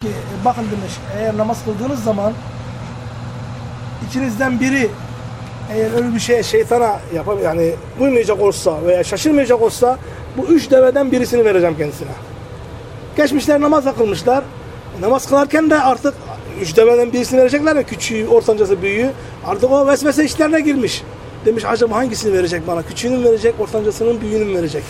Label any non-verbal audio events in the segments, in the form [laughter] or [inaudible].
ki, bakın demiş eğer namaz kıldığınız zaman içinizden biri eğer öyle bir şey şeytana yapar yani uymayacak olsa veya şaşırmayacak olsa bu üç deveden birisini vereceğim kendisine. Geçmişler namaz kılmışlar. Namaz kılarken de artık üç deveden birisini verecekler ya küçüğü, ortancası, büyüğü. Artık o vesvese işlerine girmiş. Demiş acaba hangisini verecek bana? Küçüğünü mü verecek, ortancasının, büyüğünü mü verecek?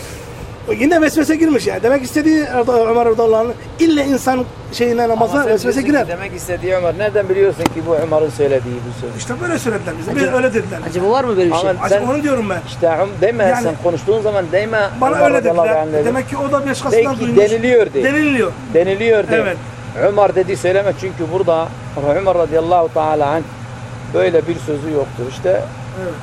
O yine vesvese girmiş yani. Demek istediği Ömer Erdoğan'ın ille insan şeyine namaza vesvese girer. Demek istediği Ömer. Nereden biliyorsun ki bu Ömer'in söylediği bu söz? İşte böyle söylediler bize. Böyle öyle dediler. Acaba var mı böyle bir şey? Ama Acaba sen onu diyorum ben. işte deme Yani- sen konuştuğun zaman deme Bana Ömer öyle radıyallahu dediler. dedi. Demek ki o da başkasından Belki duymuş. deniliyor de. Deniliyor. Deniliyor de. Evet. Ömer dedi söyleme çünkü burada Ömer radıyallahu teala anh böyle bir sözü yoktur. İşte Evet.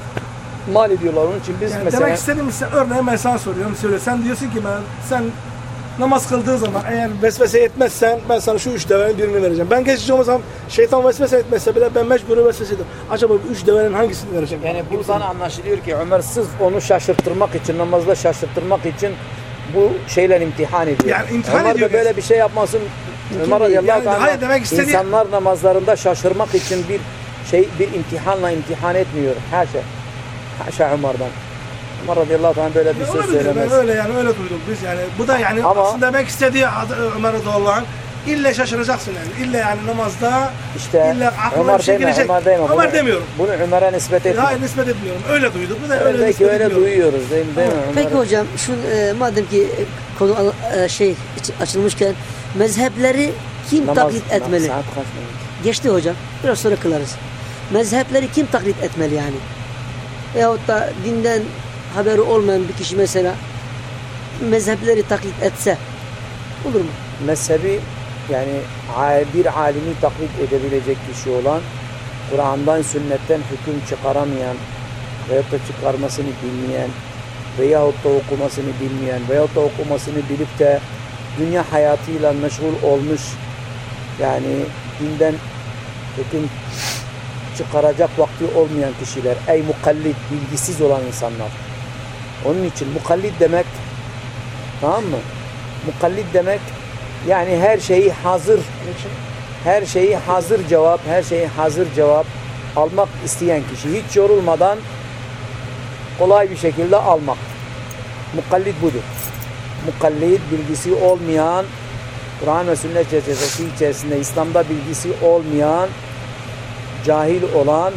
Mal ediyorlar onun için biz Yani mesela demek istediğim ise örneğin ben sana soruyorum. Söyle. Sen diyorsun ki ben sen namaz kıldığın zaman eğer vesvese etmezsen ben sana şu üç devenin birini vereceğim. Ben geçici olmasam şeytan vesvese etmezse bile ben mecburi vesvese ederim. Acaba bu üç devenin hangisini vereceğim? yani buradan anlaşılıyor ki Ömer sırf onu şaşırttırmak için namazda şaşırttırmak için bu şeyler imtihan ediyor. Yani imtihan Ömer ediyor böyle bir şey yapmasın. Ömer radıyallahu Yani teala hayır, demek istediği- insanlar namazlarında şaşırmak için bir şey bir imtihanla imtihan etmiyor. Her şey. Haşa Ömer'den. Ömer radıyallahu teala böyle bir Ya söz olabilir. söylemez. Ben öyle yani öyle duyduk biz yani. Bu da yani Ama- aslında demek istediği Ömer Doğan ille şaşıracaksın yani. İlle yani namazda İşte ille aklına Ömer bir şey deme, gelecek. Ömer deme. Ömer Bunu- demiyorum. Bunu Ömer'e nispet etme. Hayır nispet etmiyorum. Öyle duyduk. Bu da öyle Öyle nispet ki öyle etmiyorum. duyuyoruz değil mi? Değil mi? Peki hocam şu e, madem ki e, konu e, şey açılmışken mezhepleri kim Namaz- taklit etmeli? Saat kaç mı? Geçti hocam. Biraz sonra kılarız. Mezhepleri kim taklit etmeli yani? Veyahut da dinden haberi olmayan bir kişi mesela mezhepleri taklit etse olur mu? mezhebi yani bir alimi taklit edebilecek kişi olan Kur'an'dan sünnetten hüküm çıkaramayan veyahut da çıkarmasını bilmeyen veyahut da okumasını bilmeyen veyahut da okumasını bilip de dünya hayatıyla meşgul olmuş yani dinden hüküm çıkaracak vakti olmayan kişiler ey mukallit bilgisiz olan insanlar onun için mukallit demek tamam mı? Mukallit demek yani her şeyi hazır her şeyi hazır cevap, her şeyi hazır cevap almak isteyen kişi hiç yorulmadan kolay bir şekilde almak. Mukallit budur. Mukallit bilgisi olmayan Kur'an ve sünnet çerçevesi içerisinde İslam'da bilgisi olmayan cahil olan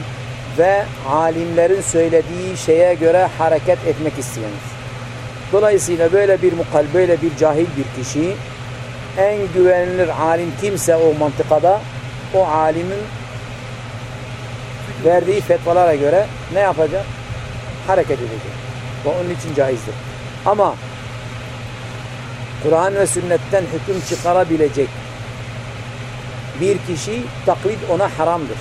ve alimlerin söylediği şeye göre hareket etmek isteyendir. Dolayısıyla böyle bir mukal, böyle bir cahil bir kişi en güvenilir alim kimse o mantıkada o alimin verdiği fetvalara göre ne yapacak? Hareket edecek. Ve onun için caizdir. Ama Kur'an ve sünnetten hüküm çıkarabilecek bir kişi taklit ona haramdır.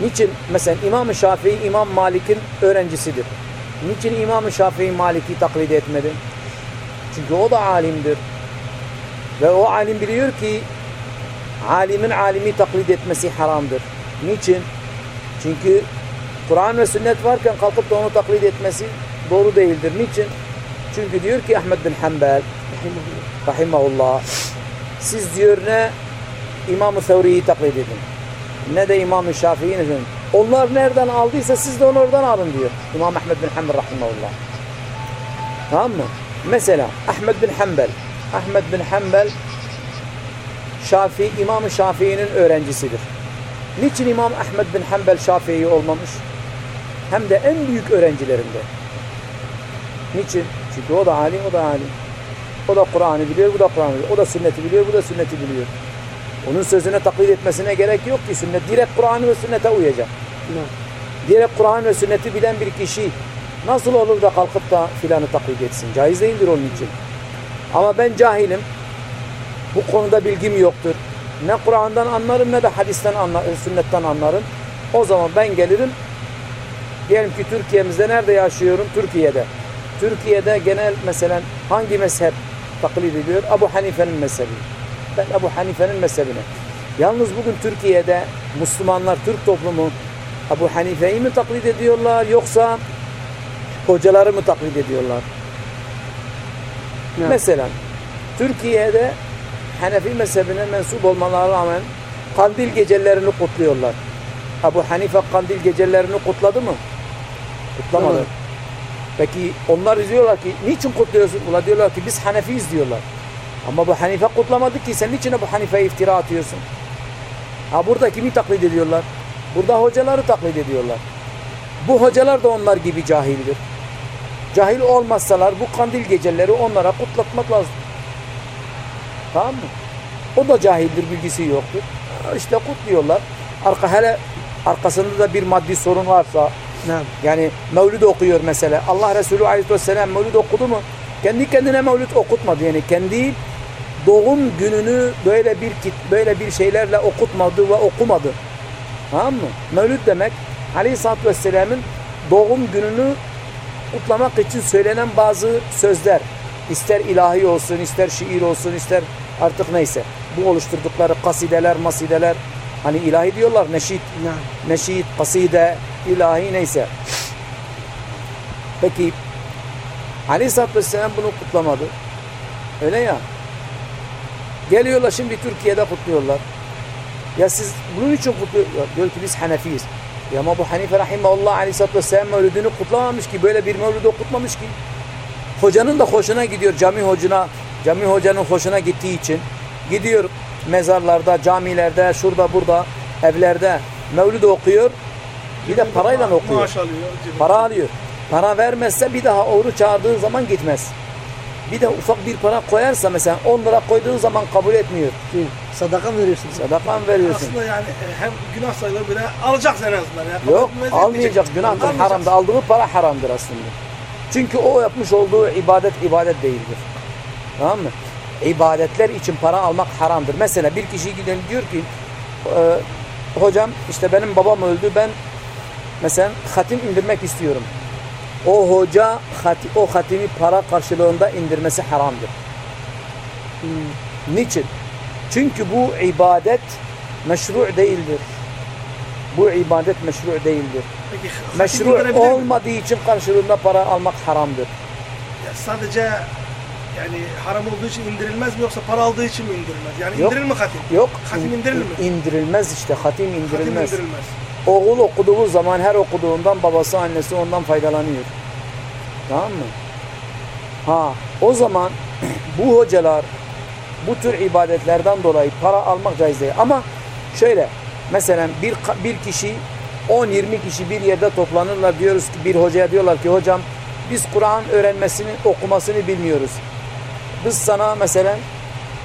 Niçin? Mesela İmam-ı Şafii İmam Malik'in öğrencisidir. Niçin İmam-ı Şafii Malik'i taklit etmedi? Çünkü o da alimdir. Ve o alim biliyor ki alimin alimi taklit etmesi haramdır. Niçin? Çünkü Kur'an ve sünnet varken kalkıp da onu taklit etmesi doğru değildir. Niçin? Çünkü diyor ki Ahmed bin Hanbel rahimahullah siz diyor ne İmam-ı Thevri'yi taklit edin. Ne de İmam-ı Şafii'nin. Onlar nereden aldıysa siz de onu oradan alın diyor. İmam Ahmed bin Hanbel rahimahullah. Tamam mı? Mesela Ahmed bin Hanbel. Ahmed bin Hanbel Şafii, İmam-ı Şafii'nin öğrencisidir. Niçin İmam Ahmed bin Hanbel Şafii olmamış? Hem de en büyük öğrencilerinde. Niçin? Çünkü o da alim, o da alim. O da Kur'an'ı biliyor, bu da Kur'an'ı biliyor. O da sünneti biliyor, bu da sünneti biliyor. Onun sözüne taklit etmesine gerek yok ki sünnet. Direkt Kur'an'ı ve sünnete uyacak. Direkt Kur'an ve sünneti bilen bir kişi nasıl olur da kalkıp da filanı taklit etsin? Caiz değildir onun için. Ama ben cahilim. Bu konuda bilgim yoktur. Ne Kur'an'dan anlarım ne de hadisten anlarım, sünnetten anlarım. O zaman ben gelirim. Diyelim ki Türkiye'mizde nerede yaşıyorum? Türkiye'de. Türkiye'de genel mesela hangi mezhep taklit ediyor? Abu Hanife'nin mezhebi. Ben Abu Hanife'nin mezhebine. Yalnız bugün Türkiye'de Müslümanlar, Türk toplumu Abu Hanife'yi mi taklit ediyorlar yoksa hocaları mı taklit ediyorlar? Evet. Mesela Türkiye'de Hanefi mezhebine mensup olmalarına rağmen kandil gecelerini kutluyorlar. Ebu Hanife kandil gecelerini kutladı mı? Kutlamadı. Evet. Peki onlar diyorlar ki niçin kutluyorsun? Ulan diyorlar ki biz Hanefiyiz diyorlar. Ama bu Hanife kutlamadı ki sen niçin bu Hanife'ye iftira atıyorsun? Ha burada kimi taklit ediyorlar? Burada hocaları taklit ediyorlar. Bu hocalar da onlar gibi cahildir. Cahil olmazsalar bu kandil geceleri onlara kutlatmak lazım. Tamam mı? O da cahildir, bilgisi yoktur. İşte kutluyorlar. Arka hele arkasında da bir maddi sorun varsa yani mevlid okuyor mesela. Allah Resulü Aleyhisselam mevlid okudu mu? Kendi kendine mevlid okutmadı. Yani kendi doğum gününü böyle bir kit, böyle bir şeylerle okutmadı ve okumadı. Tamam mı? Mevlid demek Aleyhisselatü Vesselam'ın doğum gününü kutlamak için söylenen bazı sözler. İster ilahi olsun, ister şiir olsun, ister artık neyse. Bu oluşturdukları kasideler, masideler. Hani ilahi diyorlar, neşit, neşit, kaside, ilahi neyse. Peki Aleyhisselatü Vesselam bunu kutlamadı. Öyle ya. Geliyorlar şimdi Türkiye'de kutluyorlar. Ya siz bunun için kutluyorlar. Diyor ki biz Hanefiyiz. Ya ama bu Hanife Rahimahullah Aleyhisselatü Vesselam mevlüdünü kutlamamış ki. Böyle bir mevlüdü okutmamış ki. Hocanın da hoşuna gidiyor cami hocuna. Cami hocanın hoşuna gittiği için. Gidiyor mezarlarda, camilerde, şurada burada, evlerde mevlüd okuyor. Bir de parayla okuyor. Para alıyor. Para vermezse bir daha oruç çağırdığı zaman gitmez. Bir de ufak bir para koyarsa mesela 10 lira koyduğu zaman kabul etmiyor. Değil. Sadaka mı veriyorsunuz? Sadaka mı veriyorsun? Aslında yani e, hem günah sayılır bir de alacaksın en azından. Yani Yok Etmez, almayacak Almayacaksın. haramda aldığı para haramdır aslında. Çünkü o yapmış olduğu ibadet ibadet değildir. Tamam mı? İbadetler için para almak haramdır. Mesela bir kişi gidelim diyor ki e, hocam işte benim babam öldü ben mesela hatim indirmek istiyorum. O hoca hati, o hatimi para karşılığında indirmesi haramdır. Hmm. Niçin? Çünkü bu ibadet meşru değildir. Bu ibadet meşru değildir. Peki, Meşru indirebilir mi? olmadığı için karşılığında para almak haramdır. Ya sadece yani haram olduğu için indirilmez mi yoksa para aldığı için mi indirilmez? Yani Yok. indirilir mi hatim? Yok. Hatim indirilir mi? İndirilmez işte. Hatim Hatim indirilmez. Oğul okuduğu zaman her okuduğundan babası annesi ondan faydalanıyor. Tamam mı? Ha o zaman [clears throat] bu hocalar bu tür ibadetlerden dolayı para almak caiz değil. Ama şöyle mesela bir bir kişi 10-20 kişi bir yerde toplanırlar diyoruz ki bir hocaya diyorlar ki hocam biz Kur'an öğrenmesini okumasını bilmiyoruz. Biz sana mesela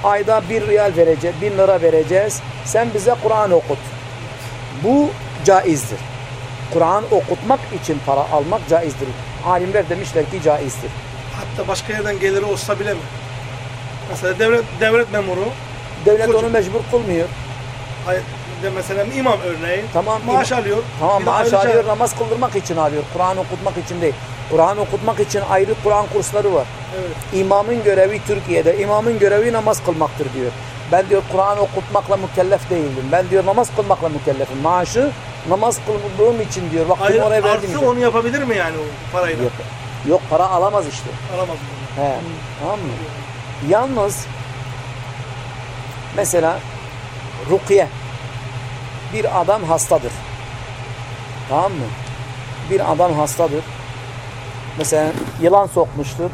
ayda bir riyal vereceğiz, bin lira vereceğiz. Sen bize Kur'an okut. Bu caizdir. Kur'an okutmak için para almak caizdir. Alimler demişler ki caizdir. Hatta başka yerden geliri olsa bile mi? Mesela devlet devlet memuru Devlet Hocam. onu mecbur kılmıyor. hayır, de mesela imam örneğin Tamam, maaş imam- alıyor. Tamam maaş ayrıca- alıyor, namaz kıldırmak için alıyor. Kur'an okutmak için değil. Kur'an okutmak için ayrı Kur'an kursları var. Evet. İmamın görevi Türkiye'de, imamın görevi namaz kılmaktır diyor. Ben diyor Kur'an okutmakla mükellef değildim. Ben diyor namaz kılmakla mükellefim. Maaşı namaz kıldığım için diyor. Vaktimi oraya verdim artı onu yapabilir mi yani o parayla? Yok. Yok para alamaz işte. Alamaz? He. Tamam mı? Yalnız mesela rukiye bir adam hastadır. Tamam mı? Bir adam hastadır. Mesela yılan sokmuştur.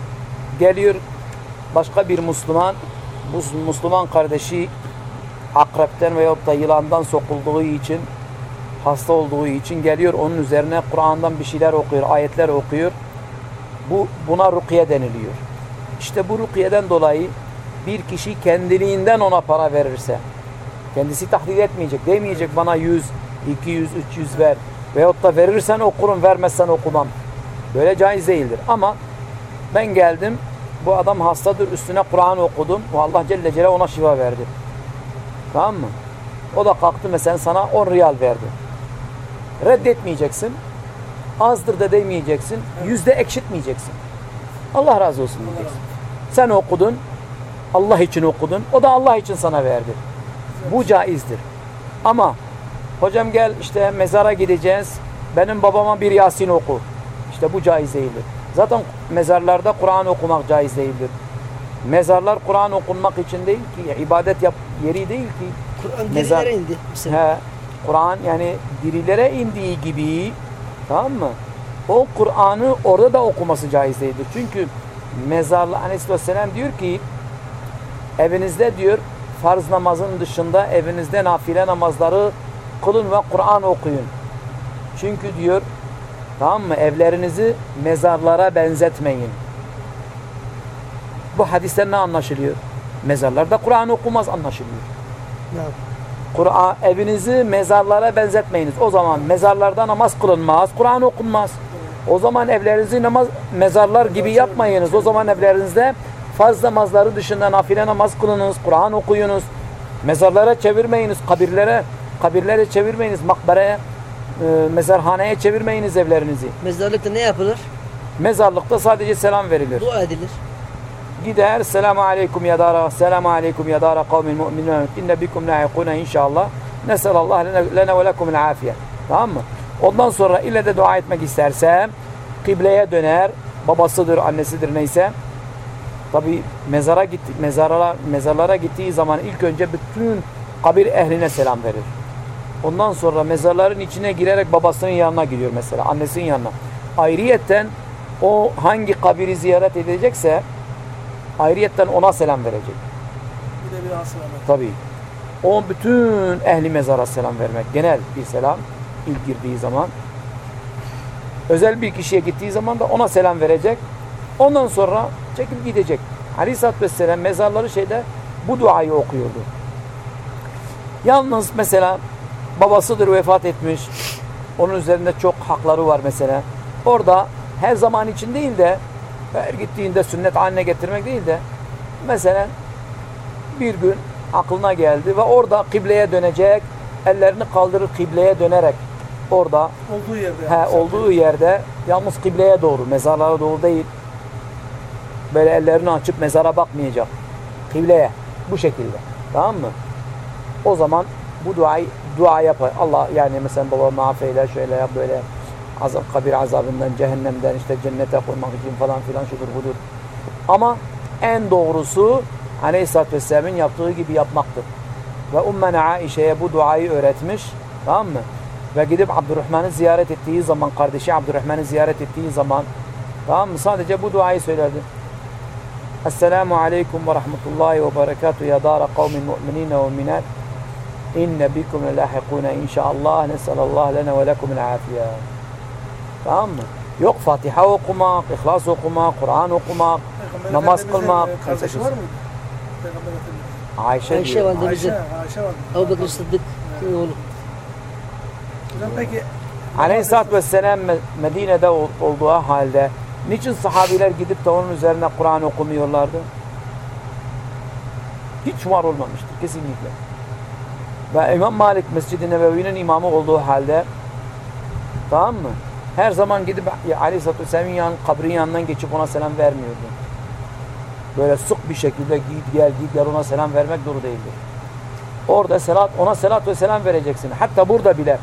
Geliyor başka bir Müslüman bu Müslüman kardeşi akrepten veyahut da yılandan sokulduğu için hasta olduğu için geliyor onun üzerine Kur'an'dan bir şeyler okuyor, ayetler okuyor. Bu buna rukiye deniliyor. İşte bu rukiyeden dolayı bir kişi kendiliğinden ona para verirse kendisi tahlil etmeyecek. Demeyecek bana 100, 200, 300 ver. Veyahut da verirsen okurum, vermezsen okumam. Böyle caiz değildir. Ama ben geldim, bu adam hastadır, üstüne Kur'an okudum. ve Allah Celle Celle ona şifa verdi. Tamam mı? O da kalktı mesela sana 10 riyal verdi. Reddetmeyeceksin. Azdır da demeyeceksin. Yüzde ekşitmeyeceksin. Allah razı olsun diyeceksin. Sen okudun. Allah için okudun. O da Allah için sana verdi. Bu caizdir. Ama hocam gel işte mezara gideceğiz. Benim babama bir Yasin oku. İşte bu caiz değildir. Zaten mezarlarda Kur'an okumak caiz değildir. Mezarlar Kur'an okunmak için değil ki, ibadet yap yeri değil ki. Kur'an Mezar- indi. He, Kur'an yani dirilere indiği gibi tamam mı? O Kur'an'ı orada da okuması caiz değildir. Çünkü mezarlı aleyhisselam diyor ki evinizde diyor farz namazın dışında evinizde nafile namazları kılın ve Kur'an okuyun. Çünkü diyor tamam mı evlerinizi mezarlara benzetmeyin. Bu hadisten ne anlaşılıyor? Mezarlarda Kur'an okumaz anlaşılıyor. Ya, Kur'an evinizi mezarlara benzetmeyiniz. O zaman mezarlarda namaz kılınmaz, Kur'an okunmaz. O zaman evlerinizi namaz mezarlar gibi yapmayınız. O zaman evlerinizde farz namazları dışında nafile namaz kılınız, Kur'an okuyunuz. Mezarlara çevirmeyiniz, kabirlere kabirlere çevirmeyiniz, makbereye, e, mezarhaneye çevirmeyiniz evlerinizi. Mezarlıkta ne yapılır? Mezarlıkta sadece selam verilir. Dua edilir. Gider selamu aleyküm ya dara selamu aleyküm ya dara kavmin mu'minin inne bikum lahiquna inşallah neselallah lene, ve lekumul afiye tamam mı? Ondan sonra ile de dua etmek isterse kıbleye döner babasıdır annesidir neyse tabi mezara gitti mezarlara mezarlara gittiği zaman ilk önce bütün kabir ehline selam verir. Ondan sonra mezarların içine girerek babasının yanına gidiyor mesela annesinin yanına. Ayrıyetten o hangi kabiri ziyaret edecekse ayrıyetten ona selam verecek. Bir de bir asıl var. Tabii. O bütün ehli mezara selam vermek. Genel bir selam ilk girdiği zaman. Özel bir kişiye gittiği zaman da ona selam verecek. Ondan sonra çekip gidecek. Aleyhisselatü Vesselam mezarları şeyde bu duayı okuyordu. Yalnız mesela babasıdır vefat etmiş. Onun üzerinde çok hakları var mesela. Orada her zaman için değil de her gittiğinde sünnet haline getirmek değil de mesela bir gün aklına geldi ve orada kıbleye dönecek ellerini kaldırır kıbleye dönerek orada Olduğu yerde. he, olduğu yerde yalnız kıbleye doğru mezarlara doğru değil böyle ellerini açıp mezara bakmayacak kıbleye bu şekilde tamam mı? O zaman bu duayı dua yapar. Allah yani mesela babamı affeyle şöyle yap böyle azap, kabir azabından cehennemden işte cennete koymak için falan filan şudur budur ama en doğrusu Aleyhisselatü Vesselam'ın yaptığı gibi yapmaktır. Ve Ummene Aişe'ye bu duayı öğretmiş. Tamam mı? Ve gidip Abdurrahman'ı ziyaret ettiği zaman, kardeşi Abdurrahman'ı ziyaret ettiği zaman tamam mı? Sadece bu duayı söylerdi. Esselamu Aleyküm ve Rahmetullahi ve Berekatuhu ya dara kavmin mu'minine ve minat inne bikum lelahikune inşallah nesalallah lene ve lekumul afiye. Tamam mı? Yok Fatiha okumak, İhlas okumak, Kur'an okumak, Peygamber namaz kılmak. e, Kardeşi var Efendimiz. Ayşe, Ayşe diyor. validemizin. Ayşe, Ayşe var. Ebu Bekir Sıddık'ın oğlu. Hocam peki Aleyhisselatü Vesselam Me- Medine'de ol- olduğu halde niçin sahabiler gidip de onun üzerine Kur'an okumuyorlardı? Hiç var olmamıştır kesinlikle. Ve İmam Malik Mescid-i Nebevi'nin imamı olduğu halde tamam mı? Her zaman gidip Aleyhisselatü Vesselam'ın yan, kabrin yanından geçip ona selam vermiyordu. Böyle sık bir şekilde git gel git gel ona selam vermek doğru değildir. Orada selat, ona selat ve selam vereceksin. Hatta burada bile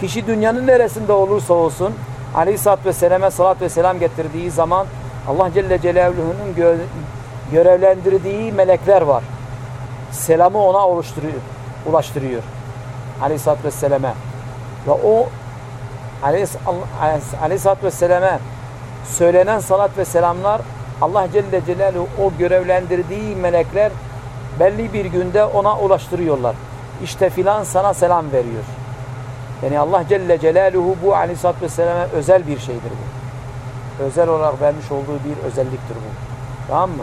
kişi dünyanın neresinde olursa olsun Aleyhisselatü Vesselam'a salat ve selam getirdiği zaman Allah Celle Celaluhu'nun gö görevlendirdiği melekler var. Selamı ona oluşturuyor, ulaştırıyor. Aleyhisselatü Vesselam'a. Ve o Aleyhis- Allah- Aleyhisselatü Vesselam'a söylenen salat ve selamlar Allah Celle Celaluhu o görevlendirdiği melekler belli bir günde ona ulaştırıyorlar. İşte filan sana selam veriyor. Yani Allah Celle Celaluhu bu Aleyhisselatü Vesselam'a özel bir şeydir bu. Özel olarak vermiş olduğu bir özelliktir bu. Tamam mı?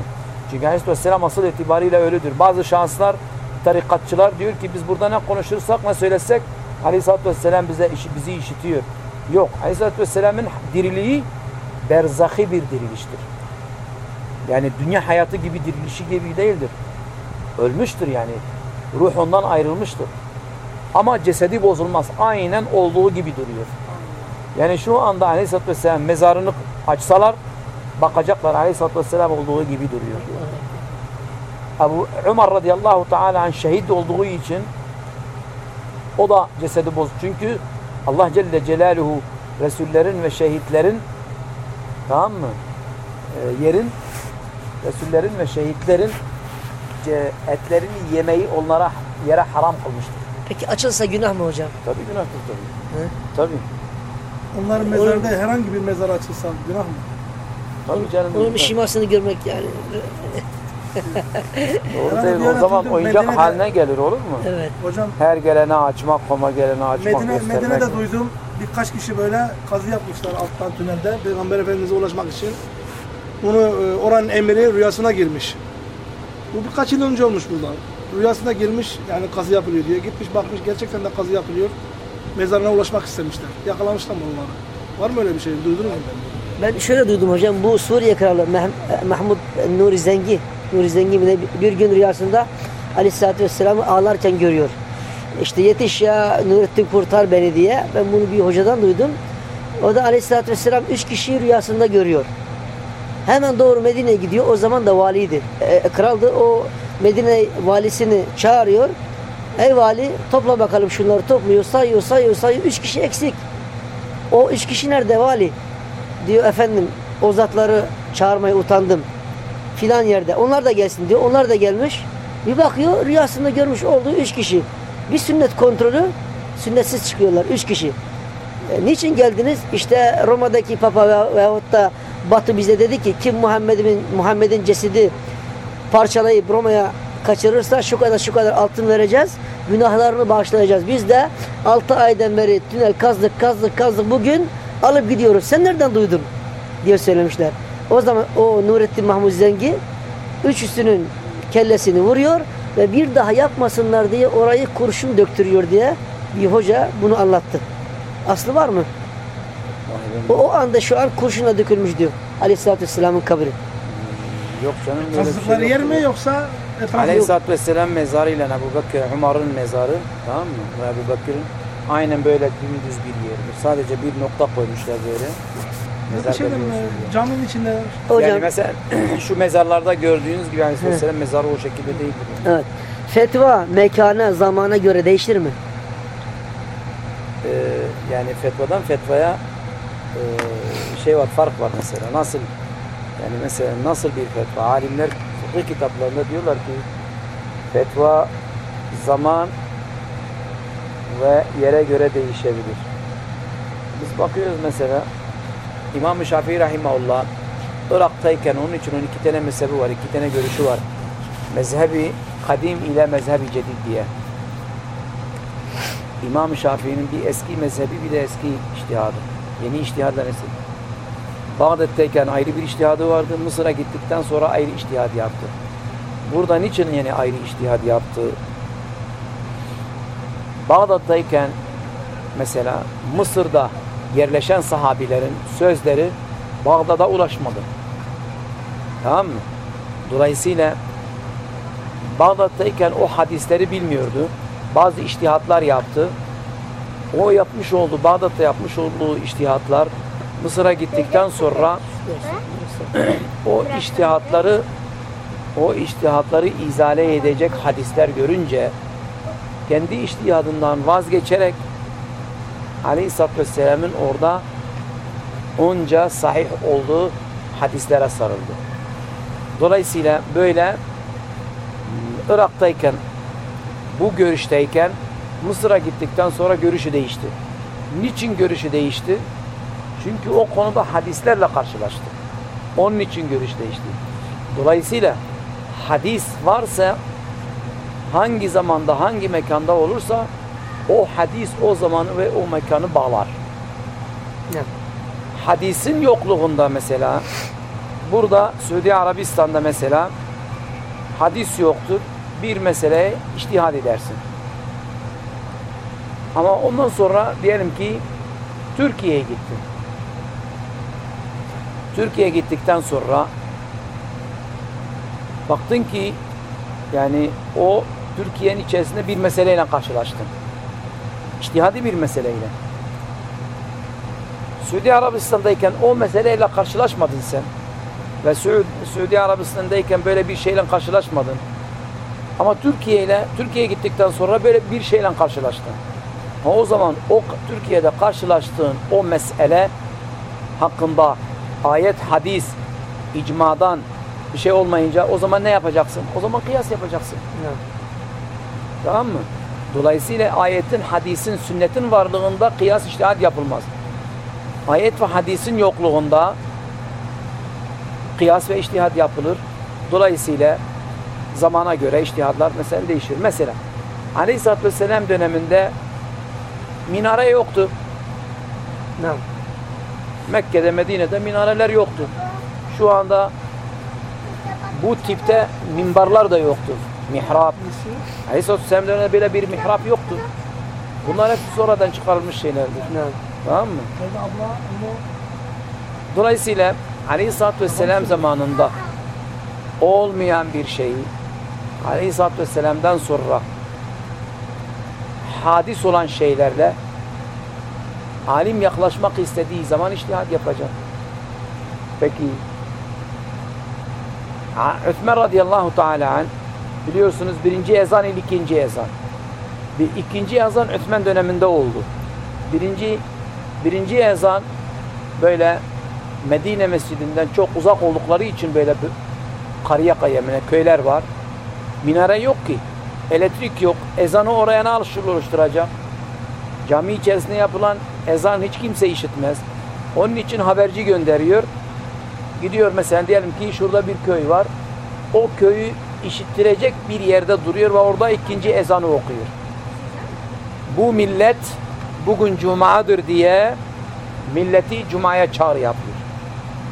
Çünkü Aleyhisselatü Vesselam asıl itibariyle öyledir. Bazı şanslar, tarikatçılar diyor ki biz burada ne konuşursak ne söylesek Aleyhisselatü Vesselam bize, bizi işitiyor. Yok. Aleyhisselatü Vesselam'ın diriliği berzahi bir diriliştir. Yani dünya hayatı gibi dirilişi gibi değildir. Ölmüştür yani. Ruh ondan ayrılmıştır. Ama cesedi bozulmaz. Aynen olduğu gibi duruyor. Yani şu anda Aleyhisselatü Vesselam mezarını açsalar bakacaklar Aleyhisselatü Vesselam olduğu gibi duruyor. Ebu Ömer radıyallahu teala şehit olduğu için o da cesedi boz. Çünkü Allah Celle Celaluhu Resullerin ve şehitlerin tamam mı? E, yerin Resullerin ve şehitlerin etlerini yemeyi onlara yere haram kılmıştır. Peki açılsa günah mı hocam? Tabii günahtır tabii. Hı? Tabii. Onların mezarında herhangi bir mezar açılsa günah mı? Tabii canım. Onun şimasını görmek yani. Doğru değil. O zaman duydum, oyuncak Medine'de- haline gelir olur mu? Evet. Hocam Her gelene açmak, koma gelene açmak, Medine, göstermek. Medine'de duydum birkaç kişi böyle kazı yapmışlar alttan tünelde Peygamber Efendimiz'e ulaşmak için. Bunu e, oranın emiri rüyasına girmiş. Bu birkaç yıl önce olmuş burada. Rüyasına girmiş yani kazı yapılıyor diye. Gitmiş bakmış gerçekten de kazı yapılıyor. Mezarına ulaşmak istemişler. Yakalamışlar mı onları? Var mı öyle bir şey? Duydunuz mu? Ben şöyle duydum hocam bu Suriye kralı Meh- Mahmud Nuri Zengi Nuri Zengi mi ne, bir gün rüyasında Aleyhisselatü Vesselam'ı ağlarken görüyor. İşte yetiş ya Nurettin kurtar beni diye. Ben bunu bir hocadan duydum. O da Aleyhisselatü Vesselam üç kişiyi rüyasında görüyor. Hemen doğru Medine'ye gidiyor. O zaman da valiydi. E, kraldı. O Medine valisini çağırıyor. Ey vali topla bakalım şunları topluyor. Sayıyor sayıyor sayıyor. Üç kişi eksik. O üç kişi nerede vali? Diyor efendim o zatları çağırmaya utandım. Filan yerde. Onlar da gelsin diyor. Onlar da gelmiş. Bir bakıyor rüyasında görmüş olduğu üç kişi. Bir sünnet kontrolü sünnetsiz çıkıyorlar. Üç kişi. E, niçin geldiniz? İşte Roma'daki Papa ve, veyahut da Batı bize dedi ki kim Muhammed'in Muhammed'in cesedi parçalayıp Roma'ya kaçırırsa şu kadar şu kadar altın vereceğiz. Günahlarını bağışlayacağız. Biz de 6 aydan beri tünel kazdık kazdık kazdık bugün alıp gidiyoruz. Sen nereden duydun? diye söylemişler. O zaman o Nurettin Mahmud Zengi üçüsünün kellesini vuruyor ve bir daha yapmasınlar diye orayı kurşun döktürüyor diye bir hoca bunu anlattı. Aslı var mı? O, o anda şu an kurşuna dökülmüş diyor. Aleyhisselatü Vesselam'ın kabri. Yok canım şey Kazdıkları yok. yer mi yoksa etrafı? Aleyhisselatü Vesselam mezarıyla Ebu Bekir, Umar'ın mezarı tamam mı? Ve Ebu Bekir'in aynen böyle dümdüz bir yerdir. Sadece bir nokta koymuşlar böyle. Mezar diye. caminin içinde Hocam Yani mesela [clears throat] şu mezarlarda gördüğünüz gibi Aleyhisselatü Vesselam mezarı o şekilde değildir. evet. Fetva mekana, zamana göre değişir mi? Ee, yani fetvadan fetvaya e, şey var, fark var mesela. Nasıl yani mesela nasıl bir fetva? Alimler fıkıh kitaplarında diyorlar ki fetva zaman ve yere göre değişebilir. Biz bakıyoruz mesela İmam-ı Şafii Rahimahullah Irak'tayken onun için 12 tane mezhebi var, iki tane görüşü var. Mezhebi kadim ile mezhebi cedid diye. İmam-ı Şafii'nin bir eski mezhebi bir de eski iştihadı. Yeni iştihad neresi? Bağdat'tayken ayrı bir iştihadı vardı. Mısır'a gittikten sonra ayrı iştihad yaptı. Burada niçin yeni ayrı iştihad yaptı? Bağdat'tayken mesela Mısır'da yerleşen sahabilerin sözleri Bağdat'a ulaşmadı. Tamam mı? Dolayısıyla Bağdat'tayken o hadisleri bilmiyordu. Bazı iştihatlar yaptı. O yapmış olduğu, Bağdat'ta yapmış olduğu iştihatlar Mısır'a gittikten sonra o iştihatları o iştihatları izale edecek hadisler görünce kendi iştihadından vazgeçerek Aleyhisselatü Vesselam'ın orada onca sahih olduğu hadislere sarıldı. Dolayısıyla böyle Irak'tayken bu görüşteyken Mısır'a gittikten sonra görüşü değişti. Niçin görüşü değişti? Çünkü o konuda hadislerle karşılaştı. Onun için görüş değişti. Dolayısıyla hadis varsa hangi zamanda hangi mekanda olursa o hadis o zamanı ve o mekanı bağlar. Evet. Hadisin yokluğunda mesela burada Suudi Arabistan'da mesela hadis yoktur. Bir meseleye iştihad edersin. Ama ondan sonra diyelim ki Türkiye'ye gittin. Türkiye'ye gittikten sonra baktın ki yani o Türkiye'nin içerisinde bir meseleyle karşılaştın. İçtihadi bir meseleyle. Suudi Arabistan'dayken o meseleyle karşılaşmadın sen. Ve Suudi, Suudi Arabistan'dayken böyle bir şeyle karşılaşmadın. Ama Türkiye ile Türkiye'ye gittikten sonra böyle bir şeyle karşılaştın. Ha, o zaman o Türkiye'de karşılaştığın o mesele hakkında ayet, hadis, icmadan Bir şey olmayınca o zaman ne yapacaksın? O zaman kıyas yapacaksın. Naam. Tamam mı? Dolayısıyla ayetin, hadisin, sünnetin varlığında kıyas iştihad yapılmaz. Ayet ve hadisin yokluğunda kıyas ve iştihad yapılır. Dolayısıyla zamana göre iştihadlar mesela değişir. Mesela Aleyhisselatü Vesselam döneminde minare yoktu. Naam. Mekke'de, Medine'de minareler yoktu. Şu anda bu tipte minbarlar da yoktu. Mihrap. Aleyhisselatü Vesselam döneminde böyle bir mihrap yoktu. Bunlar hepsi sonradan çıkarılmış şeylerdir. Naam. Tamam mı? Dolayısıyla Aleyhisselatü Vesselam zamanında olmayan bir şeyi Aleyhisselatü Vesselam'dan sonra hadis olan şeylerle alim yaklaşmak istediği zaman iştihad yapacak. Peki Üthman radıyallahu teala an biliyorsunuz birinci ezan ile ikinci ezan. Bir ikinci ezan Üthman döneminde oldu. Birinci birinci ezan böyle Medine mescidinden çok uzak oldukları için böyle bir karıya kayemine köyler var. Minare yok ki. Elektrik yok. Ezanı oraya nasıl oluşturacak? Cami içerisinde yapılan ezan hiç kimse işitmez. Onun için haberci gönderiyor. Gidiyor mesela diyelim ki şurada bir köy var. O köyü işittirecek bir yerde duruyor ve orada ikinci ezanı okuyor. Bu millet bugün cumadır diye milleti cumaya çağrı yapıyor.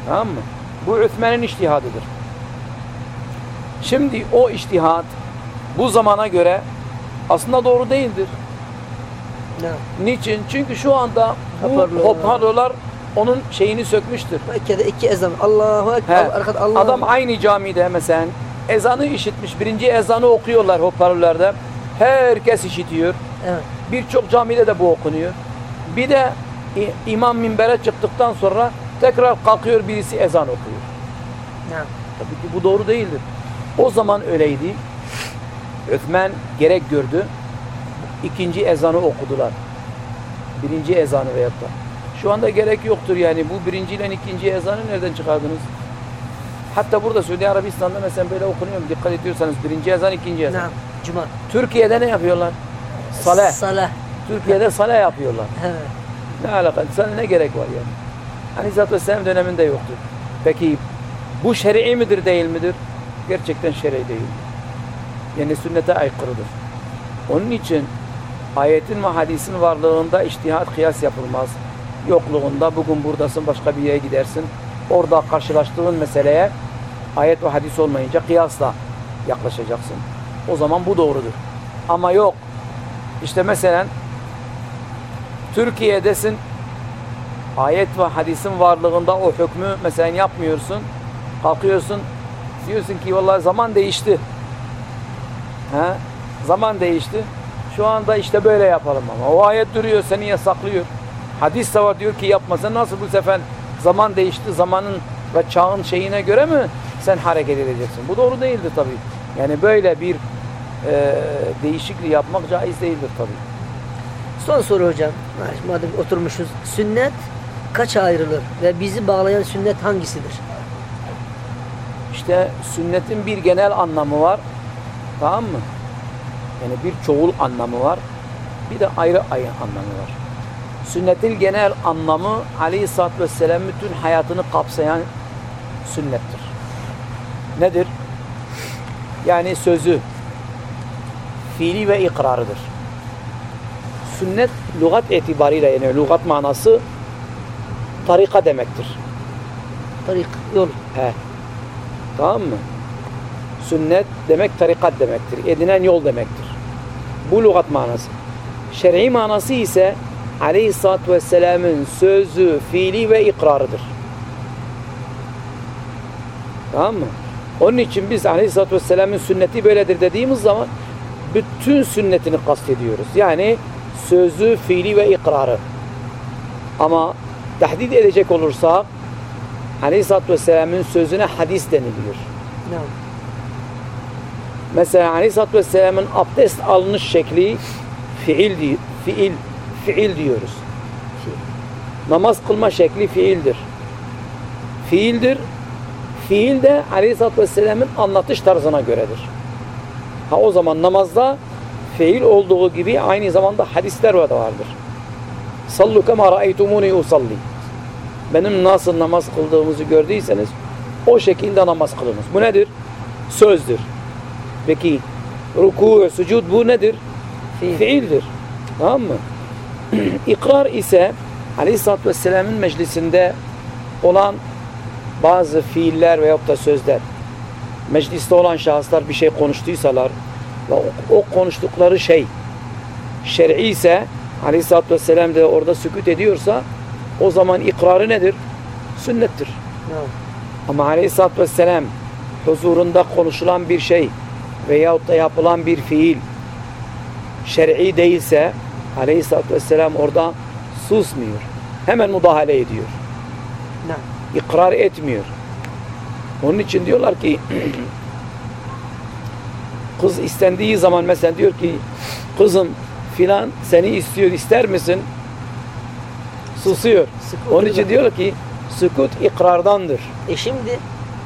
Tamam mı? Bu Üthmen'in iştihadıdır. Şimdi o iştihad bu zamana göre aslında doğru değildir. Naam. Niçin? Çünkü şu anda bu Hoparlörler. onun şeyini sökmüştür. Mekke'de iki ezan. Allahu. Ekber. Arkada Allah. Adam aynı camide mesela ezanı işitmiş. Birinci ezanı okuyorlar hoparlörlerde. Herkes işitiyor. Evet. Birçok camide de bu okunuyor. Bir de imam minbere çıktıktan sonra tekrar kalkıyor birisi ezan okuyor. Naam. Tabii ki bu doğru değildir. O zaman öyleydi. Öthmen gerek gördü. İkinci ezanı okudular. Birinci ezanı veyahut da. Şu anda gerek yoktur yani. Bu birinci ile ikinci ezanı nereden çıkardınız? Hatta burada Suudi Arabistan'da mesela böyle okunuyor. Dikkat ediyorsanız birinci ezan, ikinci ezan. Naam. Cuma. Türkiye'de ne yapıyorlar? Salah. Salah. Türkiye'de salah yapıyorlar. Evet. Ne alaka? Sana ne gerek var yani? Aleyhisselatü Vesselam döneminde yoktu. Peki bu şer'i midir değil midir? Gerçekten şer'i değil. Yani sünnete aykırıdır. Onun için ayetin ve hadisin varlığında iştihat kıyas yapılmaz. Yokluğunda bugün buradasın başka bir yere gidersin. Orada karşılaştığın meseleye ayet ve hadis olmayınca kıyasla yaklaşacaksın. O zaman bu doğrudur. Ama yok. İşte mesela Türkiye'desin ayet ve hadisin varlığında o hükmü mesela yapmıyorsun. Kalkıyorsun diyorsun ki vallahi zaman değişti. He? Zaman değişti. Şu anda işte böyle yapalım ama. O ayet duruyor seni yasaklıyor. Hadis de var diyor ki yapmasa nasıl bu sefer zaman değişti zamanın ve çağın şeyine göre mi sen hareket edeceksin? Bu doğru değildir tabii. Yani böyle bir e, değişikliği yapmak caiz değildir tabii. Son soru hocam. Madem oturmuşuz. Sünnet kaç ayrılır ve bizi bağlayan sünnet hangisidir? İşte sünnetin bir genel anlamı var. Tamam mı? Yani bir çoğul anlamı var. Bir de ayrı ayrı anlamı var. Sünnetin genel anlamı Aleyhisselatü Vesselam bütün hayatını kapsayan sünnettir. Nedir? Yani sözü, fiili ve ikrarıdır. Sünnet lügat itibariyle yani lügat manası tarika demektir. Tarik, yol. He. Tamam mı? Sünnet demek tarikat demektir. Edinen yol demektir. Bu lügat manası. Şer'i manası ise Aleyhisselatü Vesselam'ın sözü, fiili ve ikrarıdır. Tamam mı? Onun için biz Aleyhisselatü Vesselam'ın sünneti böyledir dediğimiz zaman bütün sünnetini kastediyoruz. Yani sözü, fiili ve ikrarı. Ama tahdid edecek olursak Aleyhisselatü Vesselam'ın sözüne hadis deniliyor. Naam. Mesela Aleyhisselatü Vesselam'ın abdest alınış şekli fiil, fiil, fiil diyoruz. Namaz kılma şekli fiildir. Fiildir. Fiil de Aleyhisselatü Vesselam'ın anlatış tarzına göredir. Ha o zaman namazda fiil olduğu gibi aynı zamanda hadisler de vardır. Sallu kema ra'eytumuni usalli. Benim nasıl namaz kıldığımızı gördüyseniz o şekilde namaz kılınız. Bu nedir? Sözdür. Peki ruku ve sucud bu nedir? Fiil. Fiildir. Tamam mı? İkrar ise Aleyhisselatü Vesselam'ın meclisinde olan bazı fiiller veyahut da sözler mecliste olan şahıslar bir şey konuştuysalar ve o, o konuştukları şey şer'i ise Aleyhisselatü Vesselam de orada sükut ediyorsa o zaman ikrarı nedir? Sünnettir. Evet. Ama Aleyhisselatü Vesselam huzurunda konuşulan bir şey veyahut da yapılan bir fiil şer'i değilse Aleyhisselatü Vesselam orada susmuyor. Hemen müdahale ediyor. Ne? İkrar etmiyor. Onun için diyorlar ki [clears throat] kız istendiği zaman mesela diyor ki kızım filan seni istiyor ister misin? Susuyor. Sükut Onun için diyorlar. diyorlar ki sükut ikrardandır. E şimdi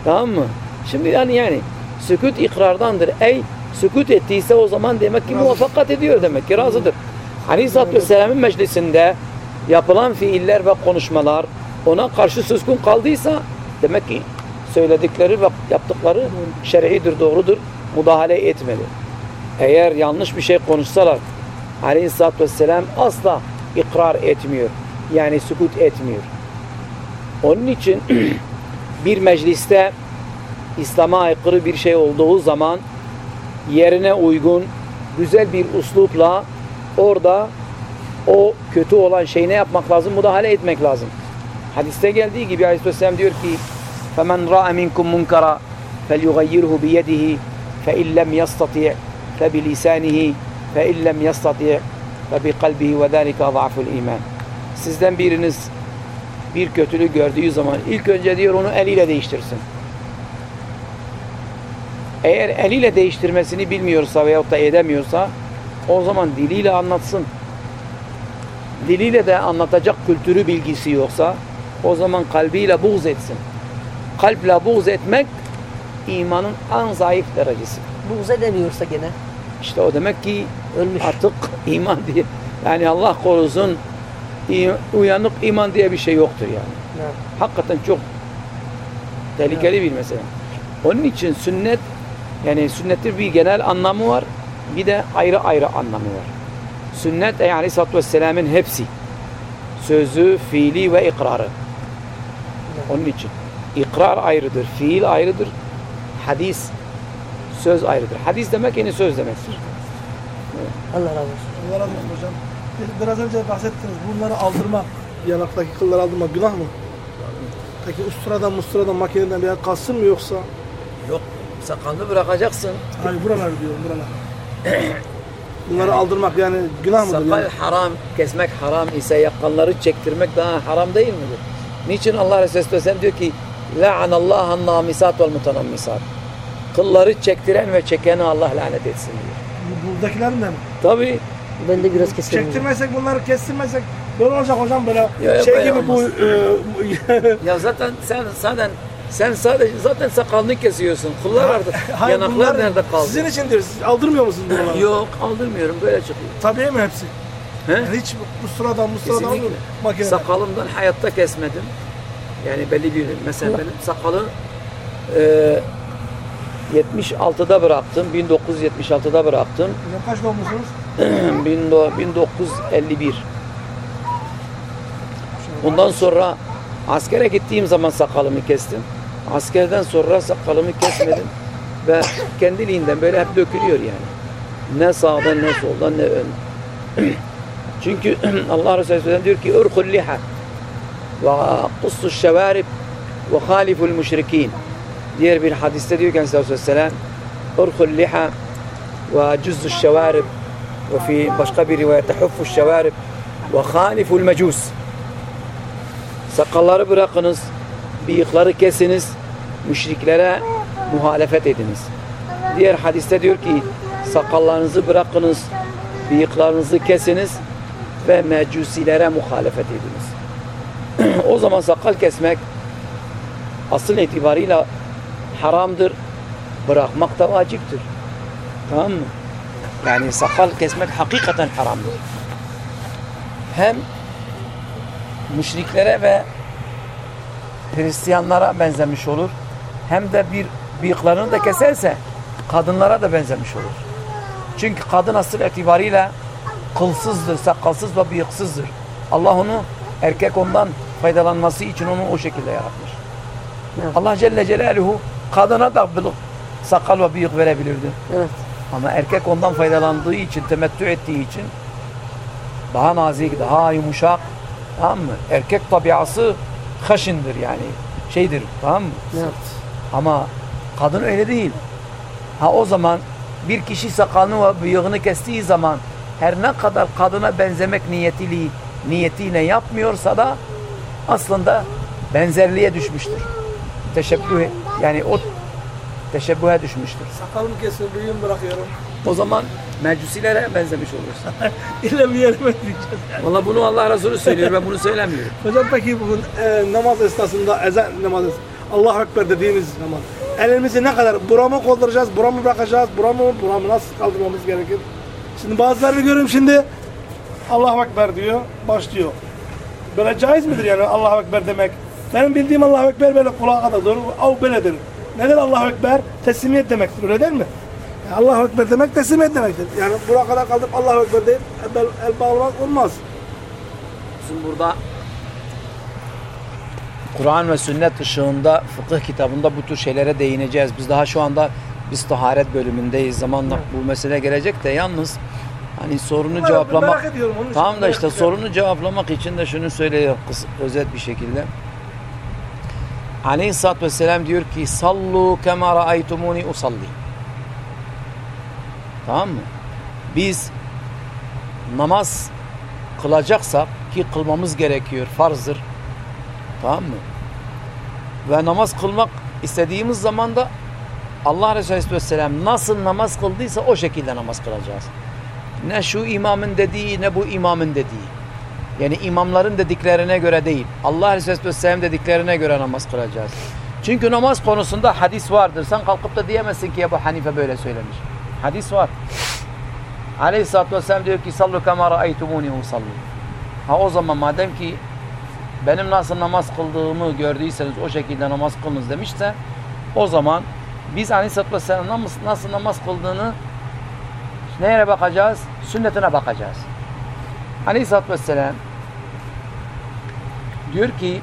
Tamam mı? Şimdi yani yani sükut ikrardandır. Ey sükut ettiyse o zaman demek ki muvaffakat ediyor demek ki razıdır. Aleyhisselatü Vesselam'ın meclisinde yapılan fiiller ve konuşmalar ona karşı suskun kaldıysa demek ki söyledikleri ve yaptıkları şer'idir, doğrudur. Müdahale etmeli. Eğer yanlış bir şey konuşsalar Aleyhisselatü Vesselam asla ikrar etmiyor. Yani sükut etmiyor. Onun için [clears throat] bir mecliste İslam'a aykırı bir şey olduğu zaman yerine uygun güzel bir uslupla orada o kötü olan şeyi ne yapmak lazım? Müdahale etmek lazım. Hadiste geldiği gibi Aleyhisselam diyor ki فَمَنْ رَأَ مِنْكُمْ مُنْكَرًا فَلْيُغَيِّرْهُ بِيَدِهِ فَاِنْ لَمْ يَسْتَطِعْ فَبِلِسَانِهِ فَاِنْ لَمْ يَسْتَطِعْ فَبِقَلْبِهِ وَذَٰلِكَ ضَعْفُ الْا۪يمَانِ Sizden biriniz bir kötülük gördüğü zaman ilk önce diyor onu eliyle değiştirsin. Eğer eliyle değiştirmesini bilmiyorsa veyahut da edemiyorsa o zaman diliyle anlatsın. Diliyle de anlatacak kültürü bilgisi yoksa o zaman kalbiyle buğz etsin. Kalple buğz etmek imanın en zayıf derecesi. buğz edemiyorsa gene İşte o demek ki ölmüş. artık iman diye yani Allah korusun uyanık iman diye bir şey yoktur yani. Ne? Hakikaten çok tehlikeli bir mesele. Onun için sünnet yani sünnetin bir genel anlamı var. Bir de ayrı ayrı anlamı var. Sünnet ey aleyhissalatü vesselamın hepsi. Sözü, fiili ve ikrarı. Onun için. ikrar ayrıdır, fiil ayrıdır. Hadis, söz ayrıdır. Hadis demek yeni söz demektir. Allah razı olsun. Allah razı olsun hocam. Bir- Biraz önce bahsettiniz. Bunları aldırmak, yanaktaki kılları aldırmak günah mı? Peki usturadan musturadan makineden bir yer kalsın mı yoksa? Yok, sakalını bırakacaksın. Hayır buralar diyorum buralar. [clears throat] Bunları aldırmak yani günah mıdır? Sakal Yani? haram, kesmek haram ise yakanları çektirmek daha haram değil midir? Niçin Allah Resulü Aleyhisselam diyor ki La'anallahan namisat vel mutanammisat. Kılları çektiren ve çekeni Allah lanet etsin diyor. Bu- Buradakilerin de mi? Tabi Ben de biraz keserim. Çektirmezsek bunları kestirmezsek böyle olacak hocam böyle ya, şey gibi bu olmaz. e, ya zaten sen zaten sen sadece zaten sakalını kesiyorsun. Kıllar nerede? [laughs] Hayır, Yanaklar bunlar nerede kaldı? Sizin için diyor. Siz aldırmıyor musunuz buraları? [laughs] Yok aldırmıyorum böyle çıkıyor. Tabii mi hepsi? He? Yani hiç musturadan musturadan Kesinlikle. almıyor makineden. Sakalımdan hayatta kesmedim. Yani belli bir mesela benim sakalı e, 76'da bıraktım. 1976'da bıraktım. Hocam kaç doğumlusunuz? 1951. [clears throat] Bundan sonra askere gittiğim zaman sakalımı kestim. Askerden sonra sakalımı kesmedim ve kendiliğinden böyle hep dökülüyor yani. Ne sağdan ne soldan ne ön. [clears throat] Çünkü [clears throat] Allah Resulü Aleyhisselam diyor ki ırkul liha ve kussu şevarib ve haliful müşrikin. Diğer bir hadiste diyor ki Aleyhisselam ırkul liha ve cüzzü şevarib ve fi başka bir rivayette huffu şevarib ve haliful mecus. Sakalları bırakınız, bıyıkları kesiniz, müşriklere muhalefet ediniz. Diğer hadiste diyor ki sakallarınızı bırakınız, bıyıklarınızı kesiniz ve mecusilere muhalefet ediniz. [clears throat] o zaman sakal kesmek asıl itibarıyla haramdır. Bırakmak da vaciptir. Tamam mı? Yani sakal kesmek hakikaten haramdır. Hem müşriklere ve Hristiyanlara benzemiş olur. Hem de bir bıyıklarını da keserse kadınlara da benzemiş olur. Çünkü kadın asıl itibariyle kılsızdır, sakalsız ve bıyıksızdır. Allah onu erkek ondan faydalanması için onu o şekilde yaratmış. Evet. Allah Celle Celaluhu kadına da bıyık, sakal ve bıyık verebilirdi. Evet. Ama erkek ondan faydalandığı için, temettü ettiği için daha nazik, daha yumuşak. Tamam mı? Erkek tabiası haşindir yani. Şeydir. Tamam mı? Evet. Ama kadın öyle değil. Ha o zaman bir kişi sakalını ve bıyığını kestiği zaman her ne kadar kadına benzemek niyetiyle, niyetiyle yapmıyorsa da aslında benzerliğe düşmüştür. Teşebbüh yani o teşebbühe düşmüştür. Sakalımı kesiyor, bıyığımı bırakıyorum. O zaman mecusilere benzemiş olursun. [laughs] İlle bir yerime diyeceğiz. Valla bunu Allah Resulü söylüyor ben bunu söylemiyorum. [laughs] Hocam peki bugün e, namaz esnasında ezan namazı Allahu Ekber dediğimiz zaman elimizi ne kadar buramı kaldıracağız, buramı bırakacağız, buramı buramı nasıl kaldırmamız gerekir? Şimdi bazılarını görüyorum şimdi Allahu Ekber diyor, başlıyor. Böyle caiz midir yani Allahu Ekber demek? Benim bildiğim Allahu Ekber böyle kulağa kadar doğru, av böyledir. Neden Allahu Ekber? Teslimiyet demektir, öyle değil mi? Yani Allahu Ekber demek teslimiyet demektir. Yani buraya kadar kaldırıp Allahu Ekber deyip el, el bağlamak olmaz. Bizim burada Kur'an ve sünnet ışığında fıkıh kitabında bu tür şeylere değineceğiz. Biz daha şu anda biz taharet bölümündeyiz. Zamanla bu mesele gelecek de yalnız hani sorunu Ama cevaplamak Tamam da işte sorunu cevaplamak için de şunu söylüyor özet bir şekilde. Aleyhisselatü Vesselam diyor ki sallu kema ra'aytumuni usalli. Tamam mı? Biz namaz kılacaksak ki kılmamız gerekiyor, farzdır. Tamam mı? Ve namaz kılmak istediğimiz zaman da Allah Resulü Aleyhisselam nasıl namaz kıldıysa o şekilde namaz kılacağız. Ne şu imamın dediği ne bu imamın dediği. Yani imamların dediklerine göre değil. Allah Aleyhisselatü Vesselam dediklerine göre namaz kılacağız. Çünkü namaz konusunda hadis vardır. Sen kalkıp da diyemezsin ki Ebu Hanife böyle söylemiş. Hadis var. Aleyhisselatü Vesselam diyor ki sallu kema ra'aytumuni usalli. Ha o zaman madem ki benim nasıl namaz kıldığımı gördüyseniz o şekilde namaz kılınız demişse o zaman biz Aleyhisselatü Vesselam nasıl, nasıl namaz kıldığını neye bakacağız? Sünnetine bakacağız. Aleyhisselatü Vesselam diyor ki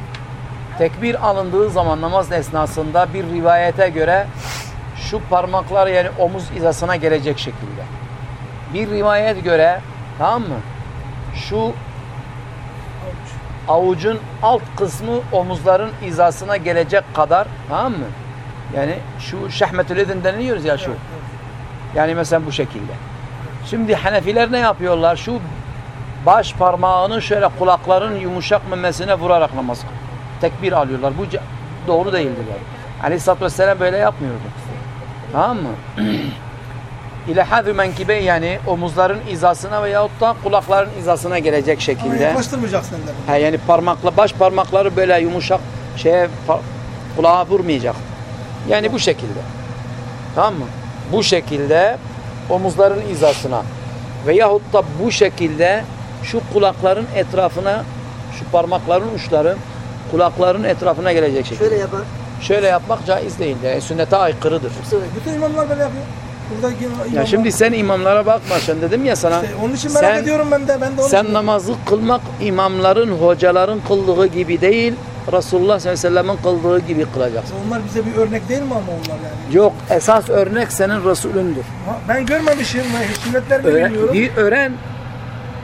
tekbir alındığı zaman namaz esnasında bir rivayete göre şu parmaklar yani omuz hizasına gelecek şekilde. Bir rivayet göre tamam mı? Şu avucun alt kısmı omuzların hizasına gelecek kadar tamam mı? Yani şu şahmetül edin deniliyoruz ya şu. Yani mesela bu şekilde. Şimdi Hanefiler ne yapıyorlar? Şu baş parmağını şöyle kulakların yumuşak memesine vurarak namaz tekbir alıyorlar. Bu doğru değildir yani. Aleyhisselatü Vesselam böyle yapmıyordu. Tamam mı? [clears throat] İle hadü menkibe yani omuzların izasına veyahut da kulakların izasına gelecek Ama şekilde. yaklaştırmayacaksın ellerini. Ha, yani parmakla baş parmakları böyle yumuşak şeye kulağa vurmayacak. Yani bu şekilde. Tamam mı? Bu şekilde omuzların izasına veyahut da bu şekilde şu kulakların etrafına şu parmakların uçları kulakların etrafına gelecek şekilde. Şöyle yapar. Şöyle yapmak caiz değil. Yani sünnete aykırıdır. Bütün imamlar böyle yapıyor. Buradaki imamlar. Ya şimdi sen imamlara bakma. Ben dedim ya sana. İşte onun için merak sen- ediyorum ben de. Ben de Sen için- namazı kılmak imamların, hocaların kıldığı gibi değil, Resulullah sallallahu aleyhi ve sellem'in kıldığı gibi kılacaksın. Onlar bize bir örnek değil mi ama onlar yani? Yok, esas örnek senin Resulündür. Ben görmemişim sünnetlerini bilmiyorum. bir öğren,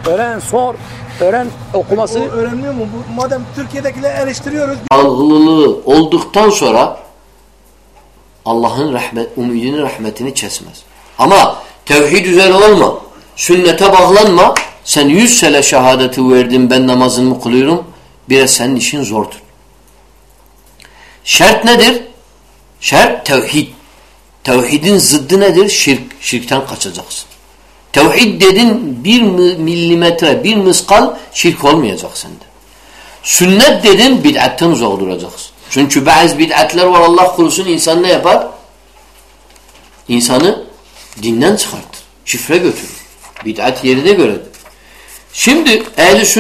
öğren, sor, öğren okuması. O öğrenmiyor mu? Bu, madem Türkiye'dekileri eleştiriyoruz. algılılığı olduktan sonra Allah'ın rahmet, umidini, rahmetini kesmez. Ama tevhid üzere olma, sünnete bağlanma, sen yüz sene şehadeti verdin ben namazımı kılıyorum, biraz senin işin zordur. Şart nedir? Şart tevhid. Tevhidin zıddı nedir? Şirk. Şirkten kaçacaksın. Tevhid dedin bir mi- milimetre, bir miskal şirk olmayacak sende. Sünnet dedin bid'atten uzak duracaksın. Çünkü bazı bid'atler var Allah korusun insan ne yapar? İnsanı dinden çıkartır. Şifre götürür. Bid'at yerine göredir. Şimdi ehl-i sünnet